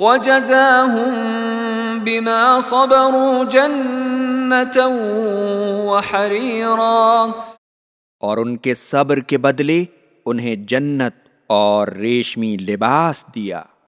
وجزاهم بما صبروا جنة وحريرا. اور ان کے صبر کے بدلے انہیں جنت اور ریشمی لباس دیا۔